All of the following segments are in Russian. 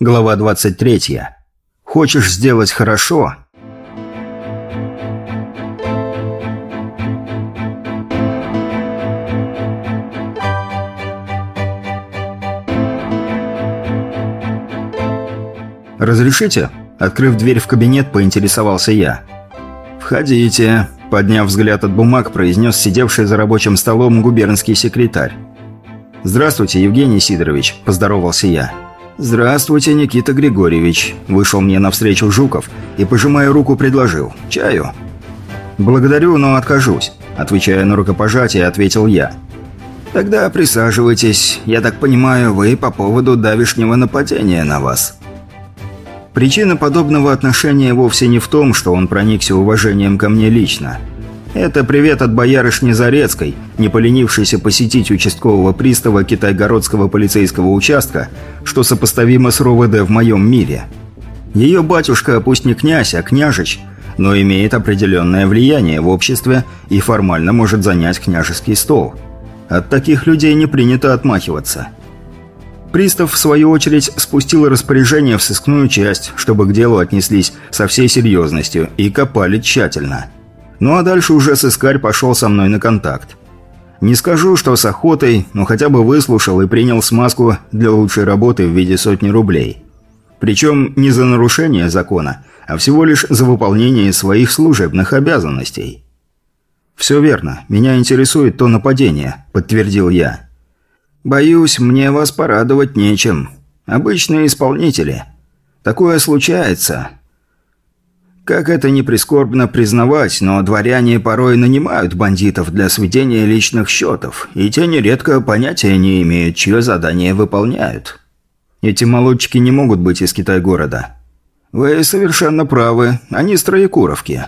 Глава 23. Хочешь сделать хорошо? «Разрешите?» Открыв дверь в кабинет, поинтересовался я. «Входите», – подняв взгляд от бумаг, произнес сидевший за рабочим столом губернский секретарь. «Здравствуйте, Евгений Сидорович», – поздоровался я. «Здравствуйте, Никита Григорьевич», – вышел мне навстречу Жуков и, пожимая руку, предложил. «Чаю?» «Благодарю, но откажусь», – отвечая на рукопожатие, ответил я. «Тогда присаживайтесь. Я так понимаю, вы по поводу давешнего нападения на вас». Причина подобного отношения вовсе не в том, что он проникся уважением ко мне лично – это привет от боярышни Зарецкой, не поленившейся посетить участкового пристава Китайгородского полицейского участка, что сопоставимо с РОВД в моем мире. Ее батюшка пусть не князь, а княжич, но имеет определенное влияние в обществе и формально может занять княжеский стол. От таких людей не принято отмахиваться. Пристав, в свою очередь, спустил распоряжение в сыскную часть, чтобы к делу отнеслись со всей серьезностью и копали тщательно – ну а дальше уже сыскарь пошел со мной на контакт. Не скажу, что с охотой, но хотя бы выслушал и принял смазку для лучшей работы в виде сотни рублей. Причем не за нарушение закона, а всего лишь за выполнение своих служебных обязанностей. «Все верно. Меня интересует то нападение», – подтвердил я. «Боюсь, мне вас порадовать нечем. Обычные исполнители. Такое случается. Как это не прискорбно признавать, но дворяне порой нанимают бандитов для сведения личных счетов, и те нередко понятия не имеют, чье задание выполняют. Эти молодчики не могут быть из Китай-города. Вы совершенно правы, они с Троекуровки.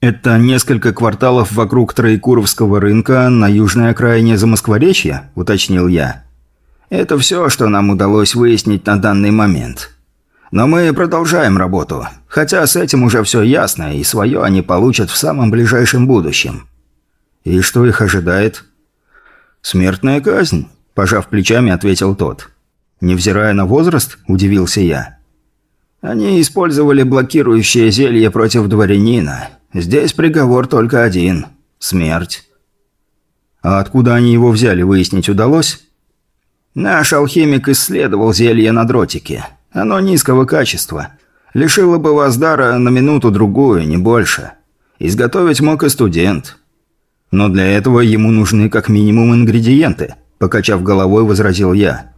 Это несколько кварталов вокруг Троекуровского рынка на южной окраине Замоскворечья, уточнил я. Это все, что нам удалось выяснить на данный момент. Но мы продолжаем работу. Хотя с этим уже все ясно, и свое они получат в самом ближайшем будущем. И что их ожидает? Смертная казнь, пожав плечами, ответил тот. Невзирая на возраст, удивился я. Они использовали блокирующее зелье против дворянина. Здесь приговор только один – смерть. А откуда они его взяли, выяснить удалось? Наш алхимик исследовал зелье на дротике. Оно низкого качества. Лишило бы вас дара на минуту-другую, не больше. Изготовить мог и студент. Но для этого ему нужны как минимум ингредиенты, покачав головой, возразил я.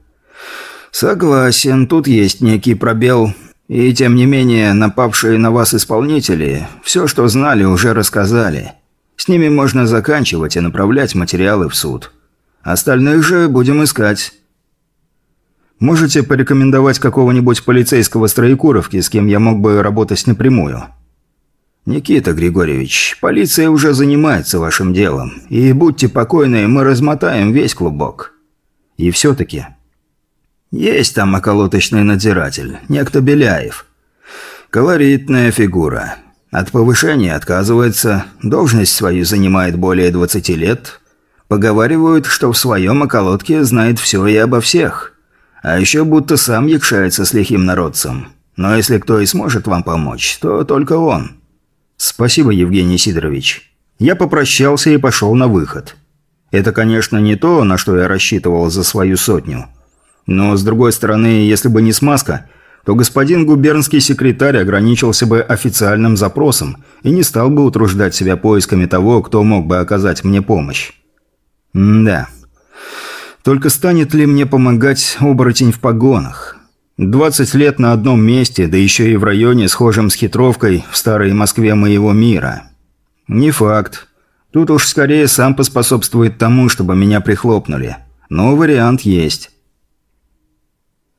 Согласен, тут есть некий пробел. И тем не менее, напавшие на вас исполнители, все, что знали, уже рассказали. С ними можно заканчивать и направлять материалы в суд. Остальных же будем искать. Можете порекомендовать какого-нибудь полицейского с с кем я мог бы работать напрямую?» «Никита Григорьевич, полиция уже занимается вашим делом. И будьте покойны, мы размотаем весь клубок». «И все-таки...» «Есть там околоточный надзиратель, некто Беляев. Колоритная фигура. От повышения отказывается, должность свою занимает более 20 лет. Поговаривают, что в своем околотке знает все и обо всех». А еще будто сам якшается с лихим народцем. Но если кто и сможет вам помочь, то только он. Спасибо, Евгений Сидорович. Я попрощался и пошел на выход. Это, конечно, не то, на что я рассчитывал за свою сотню. Но, с другой стороны, если бы не смазка, то господин губернский секретарь ограничился бы официальным запросом и не стал бы утруждать себя поисками того, кто мог бы оказать мне помощь. М да. Только станет ли мне помогать оборотень в погонах? 20 лет на одном месте, да еще и в районе, схожем с хитровкой в старой Москве моего мира. Не факт. Тут уж скорее сам поспособствует тому, чтобы меня прихлопнули. Но вариант есть.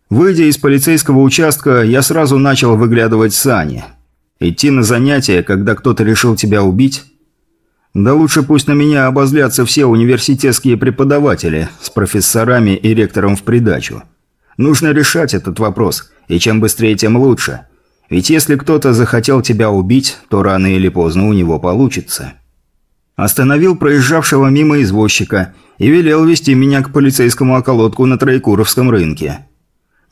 Выйдя из полицейского участка, я сразу начал выглядывать сани. Идти на занятия, когда кто-то решил тебя убить, да лучше пусть на меня обозлятся все университетские преподаватели с профессорами и ректором в придачу. Нужно решать этот вопрос, и чем быстрее, тем лучше. Ведь если кто-то захотел тебя убить, то рано или поздно у него получится. Остановил проезжавшего мимо извозчика и велел вести меня к полицейскому околотку на Троекуровском рынке.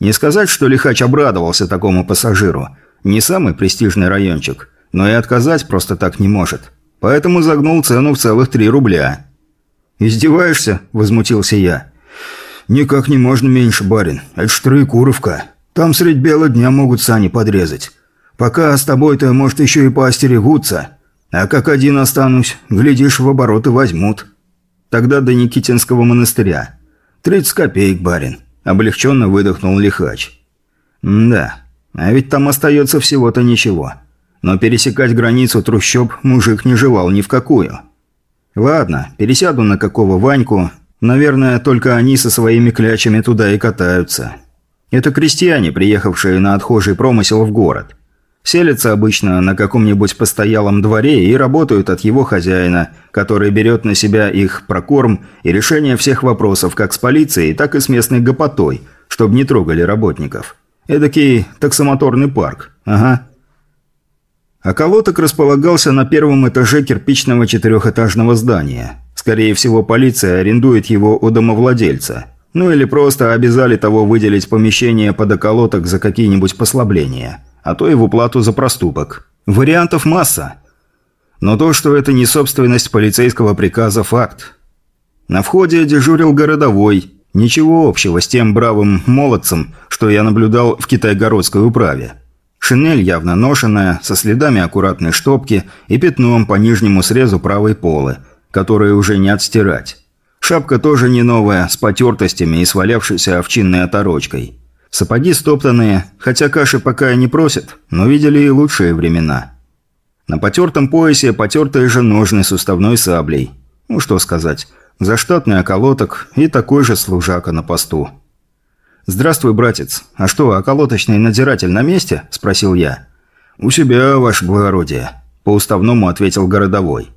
Не сказать, что Лихач обрадовался такому пассажиру. Не самый престижный райончик, но и отказать просто так не может. Поэтому загнул цену в целых три рубля. «Издеваешься?» – возмутился я. «Никак не можно меньше, барин. Это ж Троекуровка. Там средь бела дня могут сани подрезать. Пока с тобой-то, может, еще и поостерегутся. А как один останусь, глядишь, в обороты возьмут. Тогда до Никитинского монастыря. Тридцать копеек, барин. Облегченно выдохнул лихач. да, а ведь там остается всего-то ничего. Но пересекать границу трущоб мужик не желал ни в какую. Ладно, пересяду на какого Ваньку. Наверное, только они со своими клячами туда и катаются. Это крестьяне, приехавшие на отхожий промысел в город. Селятся обычно на каком-нибудь постоялом дворе и работают от его хозяина, который берет на себя их прокорм и решение всех вопросов как с полицией, так и с местной гопотой, чтобы не трогали работников. Эдакий таксомоторный парк. Ага. Околоток располагался на первом этаже кирпичного четырехэтажного здания. Скорее всего, полиция арендует его у домовладельца. Ну или просто обязали того выделить помещение под околоток за какие-нибудь послабления а то и в уплату за проступок. Вариантов масса. Но то, что это не собственность полицейского приказа – факт. На входе дежурил городовой. Ничего общего с тем бравым молодцем, что я наблюдал в китайгородской управе. Шинель явно ношенная, со следами аккуратной штопки и пятном по нижнему срезу правой полы, которые уже не отстирать. Шапка тоже не новая, с потертостями и свалявшейся овчинной оторочкой. Сапоги стоптанные, хотя каши пока и не просят, но видели и лучшие времена. На потертом поясе потертые же ножны с уставной саблей. Ну что сказать, заштатный околоток и такой же служака на посту. «Здравствуй, братец. А что, околоточный надзиратель на месте?» – спросил я. «У себя, ваше благородие», – по-уставному ответил городовой.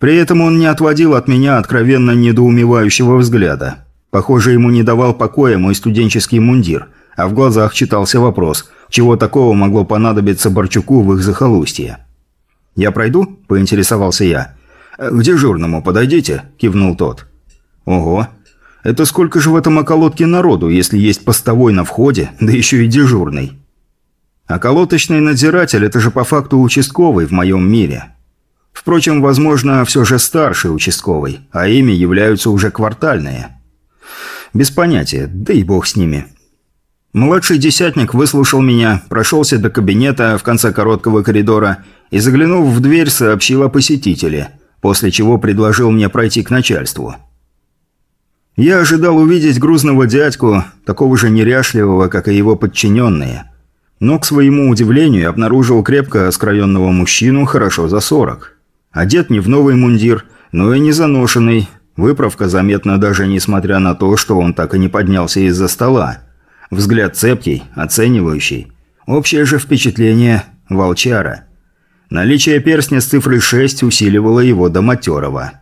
При этом он не отводил от меня откровенно недоумевающего взгляда. Похоже, ему не давал покоя мой студенческий мундир, а в глазах читался вопрос, чего такого могло понадобиться Борчуку в их захолустье. «Я пройду?» – поинтересовался я. «К дежурному подойдите», – кивнул тот. «Ого, это сколько же в этом околотке народу, если есть постовой на входе, да еще и дежурный?» «Околоточный надзиратель – это же по факту участковый в моем мире». Впрочем, возможно, все же старший участковый, а ими являются уже квартальные – без понятия, да и бог с ними. Младший десятник выслушал меня, прошелся до кабинета в конце короткого коридора и, заглянув в дверь, сообщил о посетителе, после чего предложил мне пройти к начальству. Я ожидал увидеть грузного дядьку, такого же неряшливого, как и его подчиненные. Но, к своему удивлению, обнаружил крепко скроенного мужчину хорошо за сорок. Одет не в новый мундир, но и не заношенный, Выправка заметна даже несмотря на то, что он так и не поднялся из-за стола. Взгляд цепкий, оценивающий. Общее же впечатление – волчара. Наличие перстня с цифрой 6 усиливало его до матерого.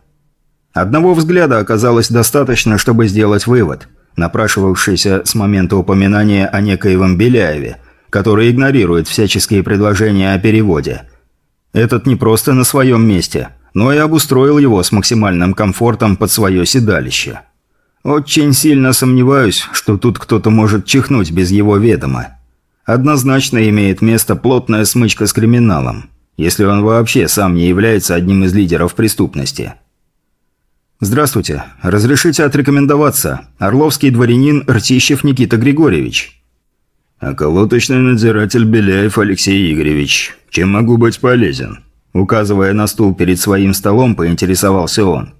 Одного взгляда оказалось достаточно, чтобы сделать вывод, напрашивавшийся с момента упоминания о некоевом Беляеве, который игнорирует всяческие предложения о переводе. Этот не просто на своем месте – но и обустроил его с максимальным комфортом под свое седалище. Очень сильно сомневаюсь, что тут кто-то может чихнуть без его ведома. Однозначно имеет место плотная смычка с криминалом, если он вообще сам не является одним из лидеров преступности. «Здравствуйте. Разрешите отрекомендоваться. Орловский дворянин Ртищев Никита Григорьевич». «Околоточный надзиратель Беляев Алексей Игоревич. Чем могу быть полезен?» Указывая на стул перед своим столом, поинтересовался он.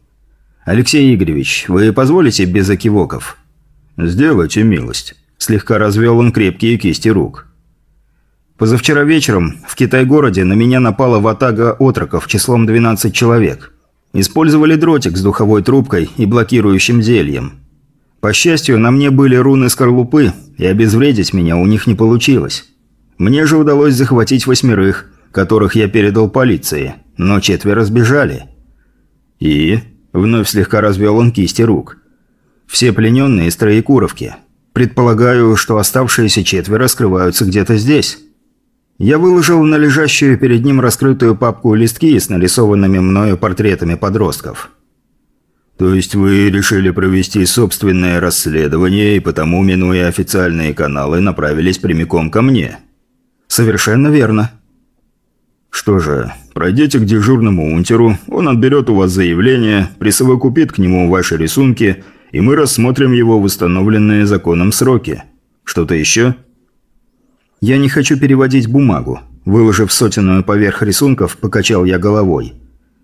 «Алексей Игоревич, вы позволите без окивоков?» «Сделайте милость». Слегка развел он крепкие кисти рук. Позавчера вечером в Китай-городе на меня напала ватага отроков числом 12 человек. Использовали дротик с духовой трубкой и блокирующим зельем. По счастью, на мне были руны скорлупы, и обезвредить меня у них не получилось. Мне же удалось захватить восьмерых – которых я передал полиции, но четверо сбежали. И... Вновь слегка развел он кисти рук. Все плененные из Троекуровки. Предполагаю, что оставшиеся четверо скрываются где-то здесь. Я выложил на лежащую перед ним раскрытую папку листки с нарисованными мною портретами подростков. «То есть вы решили провести собственное расследование и потому, минуя официальные каналы, направились прямиком ко мне?» «Совершенно верно». «Что же, пройдите к дежурному унтеру, он отберет у вас заявление, присовокупит к нему ваши рисунки, и мы рассмотрим его в установленные законом сроки. Что-то еще?» «Я не хочу переводить бумагу», – выложив сотенную поверх рисунков, покачал я головой.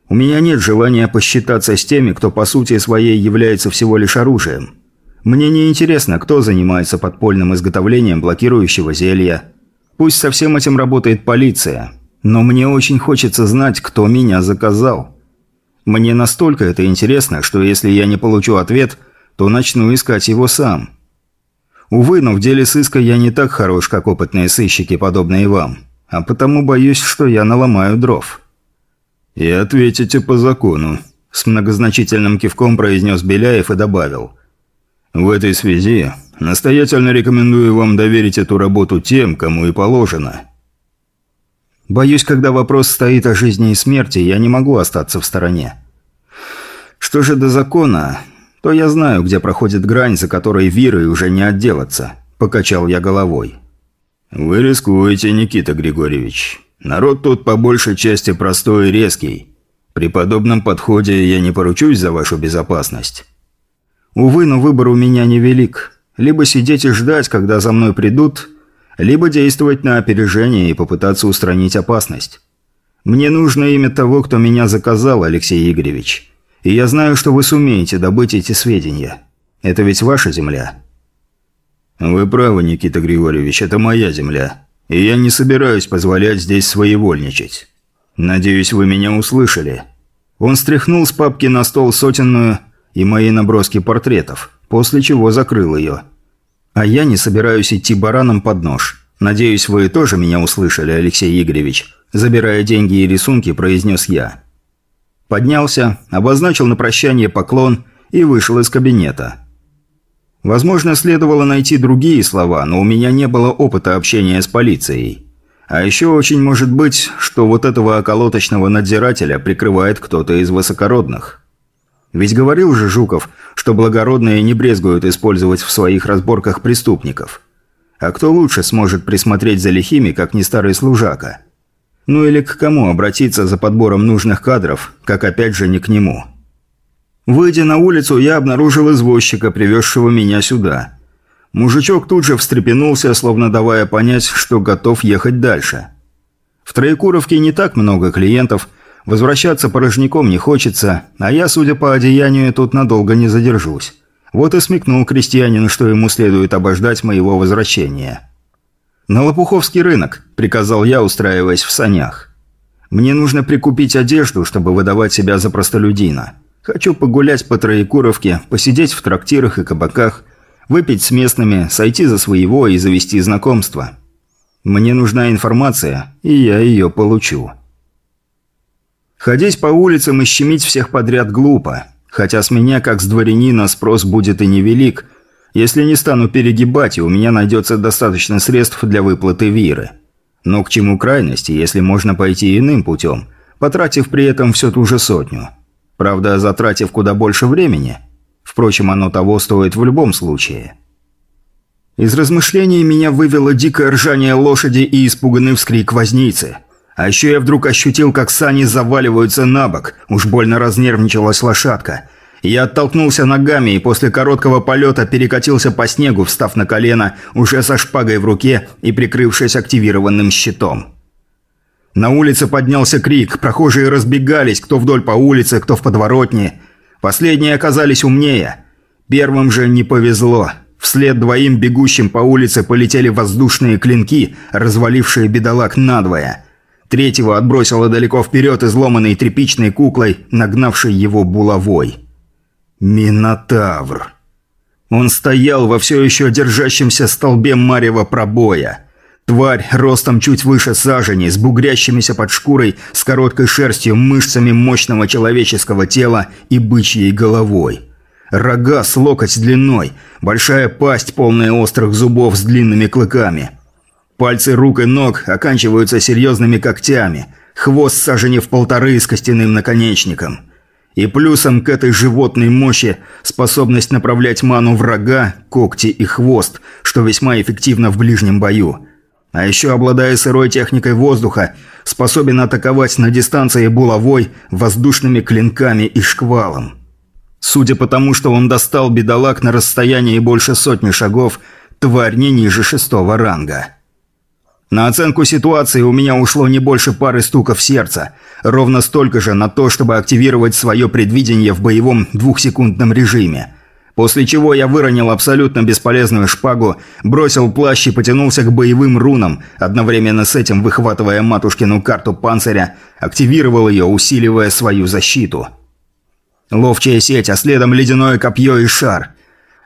У меня нет желания посчитаться с теми, кто по сути своей является всего лишь оружием. Мне не интересно, кто занимается подпольным изготовлением блокирующего зелья. Пусть со всем этим работает полиция, но мне очень хочется знать, кто меня заказал. Мне настолько это интересно, что если я не получу ответ, то начну искать его сам. Увы, но в деле сыска я не так хорош, как опытные сыщики, подобные вам. А потому боюсь, что я наломаю дров. «И ответите по закону», – с многозначительным кивком произнес Беляев и добавил. «В этой связи настоятельно рекомендую вам доверить эту работу тем, кому и положено». «Боюсь, когда вопрос стоит о жизни и смерти, я не могу остаться в стороне. Что же до закона, то я знаю, где проходит грань, за которой Вирой уже не отделаться», – покачал я головой. «Вы рискуете, Никита Григорьевич. Народ тут по большей части простой и резкий. При подобном подходе я не поручусь за вашу безопасность». «Увы, но выбор у меня невелик. Либо сидеть и ждать, когда за мной придут, либо действовать на опережение и попытаться устранить опасность. Мне нужно имя того, кто меня заказал, Алексей Игоревич. И я знаю, что вы сумеете добыть эти сведения. Это ведь ваша земля». «Вы правы, Никита Григорьевич, это моя земля и я не собираюсь позволять здесь своевольничать. Надеюсь, вы меня услышали». Он стряхнул с папки на стол сотенную и мои наброски портретов, после чего закрыл ее. «А я не собираюсь идти бараном под нож. Надеюсь, вы тоже меня услышали, Алексей Игоревич», забирая деньги и рисунки, произнес я. Поднялся, обозначил на прощание поклон и вышел из кабинета. Возможно, следовало найти другие слова, но у меня не было опыта общения с полицией. А еще очень может быть, что вот этого околоточного надзирателя прикрывает кто-то из высокородных. Ведь говорил же Жуков, что благородные не брезгуют использовать в своих разборках преступников. А кто лучше сможет присмотреть за лихими, как не старый служака? Ну или к кому обратиться за подбором нужных кадров, как опять же не к нему?» Выйдя на улицу, я обнаружил извозчика, привезшего меня сюда. Мужичок тут же встрепенулся, словно давая понять, что готов ехать дальше. В Троекуровке не так много клиентов, возвращаться порожняком не хочется, а я, судя по одеянию, тут надолго не задержусь. Вот и смекнул крестьянин, что ему следует обождать моего возвращения. «На Лопуховский рынок», – приказал я, устраиваясь в санях. «Мне нужно прикупить одежду, чтобы выдавать себя за простолюдина». Хочу погулять по Троекуровке, посидеть в трактирах и кабаках, выпить с местными, сойти за своего и завести знакомство. Мне нужна информация, и я ее получу. Ходить по улицам и щемить всех подряд глупо, хотя с меня, как с дворянина, спрос будет и невелик, если не стану перегибать, у меня найдется достаточно средств для выплаты виры. Но к чему крайности, если можно пойти иным путем, потратив при этом всю ту же сотню – Правда, затратив куда больше времени. Впрочем, оно того стоит в любом случае. Из размышлений меня вывело дикое ржание лошади и испуганный вскрик возницы. А еще я вдруг ощутил, как сани заваливаются на бок. Уж больно разнервничалась лошадка. Я оттолкнулся ногами и после короткого полета перекатился по снегу, встав на колено, уже со шпагой в руке и прикрывшись активированным щитом. На улице поднялся крик, прохожие разбегались, кто вдоль по улице, кто в подворотне. Последние оказались умнее. Первым же не повезло. Вслед двоим бегущим по улице полетели воздушные клинки, развалившие бедолаг надвое. Третьего отбросило далеко вперед изломанной тряпичной куклой, нагнавшей его булавой. Минотавр. Он стоял во все еще держащемся столбе марева пробоя. Тварь ростом чуть выше сажени, с бугрящимися под шкурой, с короткой шерстью, мышцами мощного человеческого тела и бычьей головой. Рога с локоть длиной, большая пасть, полная острых зубов с длинными клыками. Пальцы рук и ног оканчиваются серьезными когтями, хвост сажени в полторы с костяным наконечником. И плюсом к этой животной мощи способность направлять ману врага, когти и хвост, что весьма эффективно в ближнем бою. А еще, обладая сырой техникой воздуха, способен атаковать на дистанции булавой, воздушными клинками и шквалом. Судя по тому, что он достал бедолаг на расстоянии больше сотни шагов, тварь не ниже шестого ранга. На оценку ситуации у меня ушло не больше пары стуков сердца, ровно столько же на то, чтобы активировать свое предвидение в боевом двухсекундном режиме. После чего я выронил абсолютно бесполезную шпагу, бросил плащ и потянулся к боевым рунам, одновременно с этим выхватывая матушкину карту панциря, активировал ее, усиливая свою защиту. Ловчая сеть, а следом ледяное копье и шар.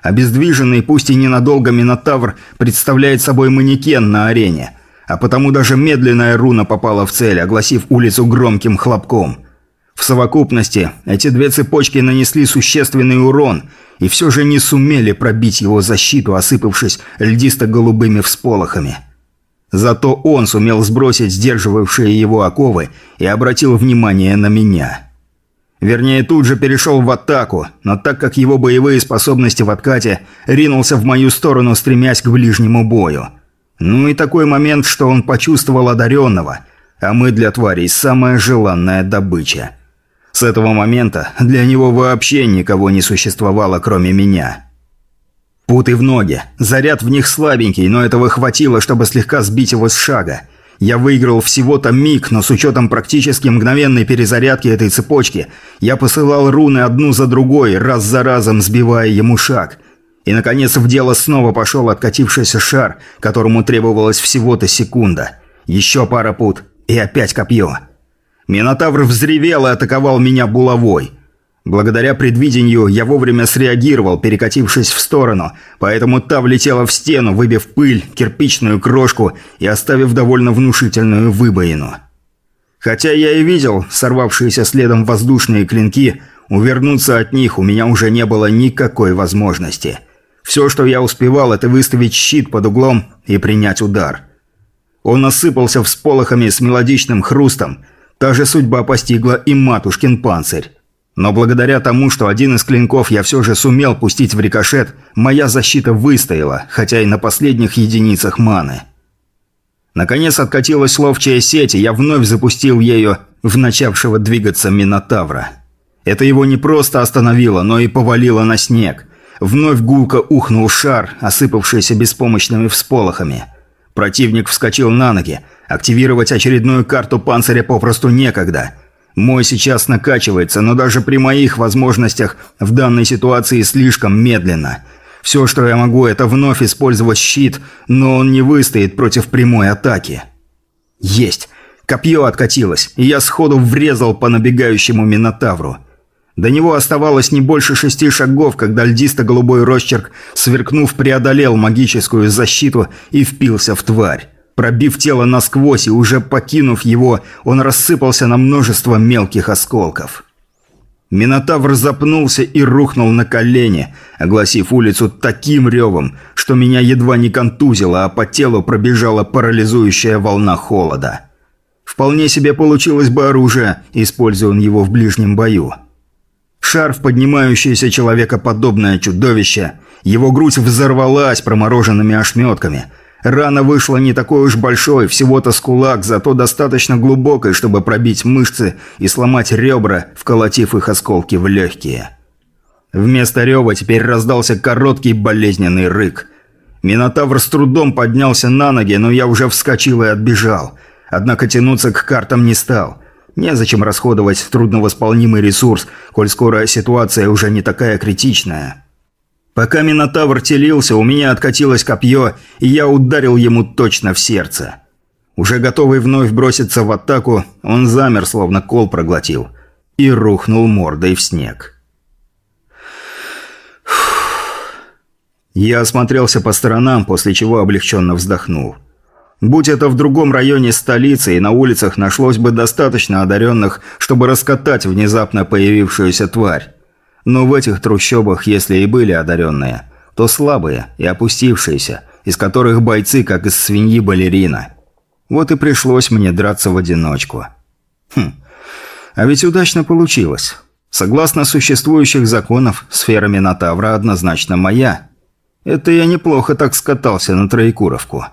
Обездвиженный, пусть и ненадолго, Минотавр представляет собой манекен на арене – а потому даже медленная руна попала в цель, огласив улицу громким хлопком. В совокупности эти две цепочки нанесли существенный урон и все же не сумели пробить его защиту, осыпавшись льдисто-голубыми всполохами. Зато он сумел сбросить сдерживавшие его оковы и обратил внимание на меня. Вернее, тут же перешел в атаку, но так как его боевые способности в откате, ринулся в мою сторону, стремясь к ближнему бою – ну и такой момент, что он почувствовал одаренного, а мы для тварей самая желанная добыча. С этого момента для него вообще никого не существовало, кроме меня. Путы в ноги. Заряд в них слабенький, но этого хватило, чтобы слегка сбить его с шага. Я выиграл всего-то миг, но с учетом практически мгновенной перезарядки этой цепочки, я посылал руны одну за другой, раз за разом сбивая ему шаг – и, наконец, в дело снова пошел откатившийся шар, которому требовалась всего-то секунда. Еще пара пут, и опять копье. Минотавр взревел и атаковал меня булавой. Благодаря предвидению я вовремя среагировал, перекатившись в сторону, поэтому та влетела в стену, выбив пыль, кирпичную крошку и оставив довольно внушительную выбоину. Хотя я и видел сорвавшиеся следом воздушные клинки, увернуться от них у меня уже не было никакой возможности – все, что я успевал, это выставить щит под углом и принять удар. Он осыпался всполохами с мелодичным хрустом. Та же судьба постигла и матушкин панцирь. Но благодаря тому, что один из клинков я все же сумел пустить в рикошет, моя защита выстояла, хотя и на последних единицах маны. Наконец откатилась ловчая сеть, и я вновь запустил ею в начавшего двигаться Минотавра. Это его не просто остановило, но и повалило на снег – Вновь гулко ухнул шар, осыпавшийся беспомощными всполохами. Противник вскочил на ноги. Активировать очередную карту панциря попросту некогда. Мой сейчас накачивается, но даже при моих возможностях в данной ситуации слишком медленно. Все, что я могу, это вновь использовать щит, но он не выстоит против прямой атаки. Есть! Копье откатилось, и я сходу врезал по набегающему Минотавру. До него оставалось не больше шести шагов, когда льдисто-голубой росчерк, сверкнув, преодолел магическую защиту и впился в тварь. Пробив тело насквозь и уже покинув его, он рассыпался на множество мелких осколков. Минотавр запнулся и рухнул на колени, огласив улицу таким ревом, что меня едва не контузило, а по телу пробежала парализующая волна холода. Вполне себе получилось бы оружие, используя он его в ближнем бою. Шар в поднимающееся человекоподобное чудовище. Его грудь взорвалась промороженными ошметками. Рана вышла не такой уж большой, всего-то с кулак, зато достаточно глубокой, чтобы пробить мышцы и сломать ребра, вколотив их осколки в легкие. Вместо рева теперь раздался короткий болезненный рык. Минотавр с трудом поднялся на ноги, но я уже вскочил и отбежал. Однако тянуться к картам не стал – Незачем расходовать трудновосполнимый ресурс, коль скоро ситуация уже не такая критичная. Пока Минотавр телился, у меня откатилось копье, и я ударил ему точно в сердце. Уже готовый вновь броситься в атаку, он замер, словно кол проглотил, и рухнул мордой в снег. Я осмотрелся по сторонам, после чего облегченно вздохнул. Будь это в другом районе столицы, и на улицах нашлось бы достаточно одаренных, чтобы раскатать внезапно появившуюся тварь. Но в этих трущобах, если и были одаренные, то слабые и опустившиеся, из которых бойцы, как из свиньи балерина. Вот и пришлось мне драться в одиночку. Хм, а ведь удачно получилось. Согласно существующих законов, сфера Минотавра однозначно моя. Это я неплохо так скатался на Троекуровку.